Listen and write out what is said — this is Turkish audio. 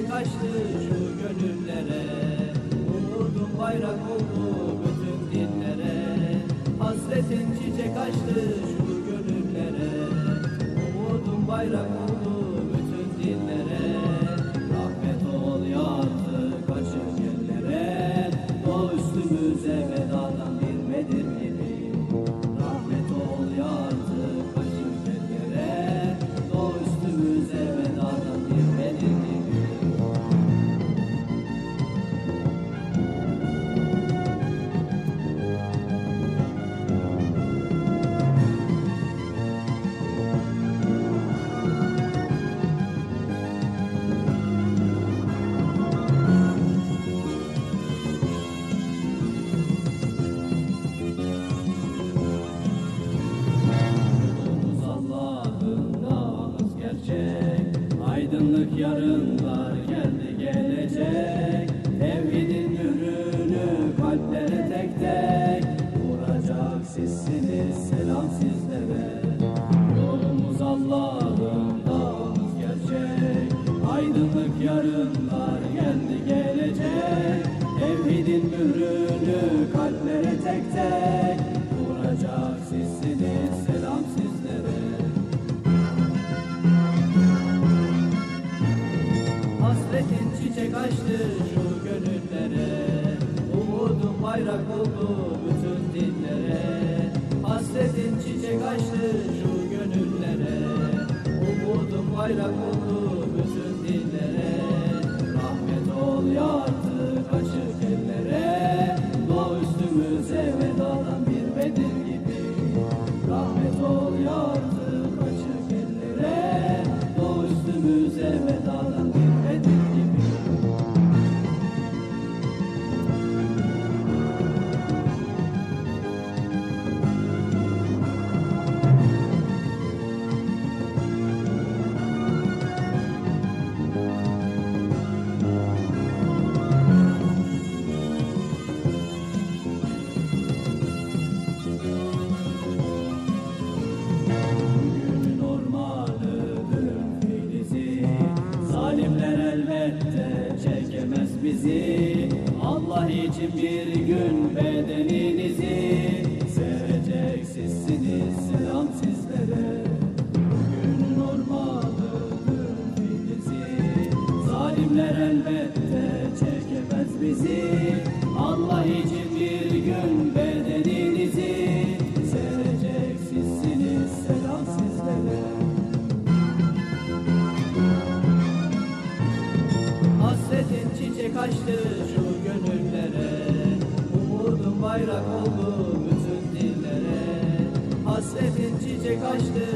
Hasretin çiçek açtı şu gönüllere. Umudum bayrak oldu bütün dillere Hasretin çiçek açtı şu gönüllere. Umudum bayrak oldu bütün dillere yarınlar Hasretin çiçek açtı şu gönüllere Umudum bayrak oldu bütün dillere. Hasretin çiçek açtı şu gönüllere. Umudum bayrak oldu bizi Allah için bir gün bedeninizi Sevecek sizsiniz selam sizlere. Günün ormanıdır filizi Zalimler elbette çekemez bizi. Allah için çiçek açtı şu gönüllere. Umudum bayrak oldu bütün dillere. Hasretin çiçek açtı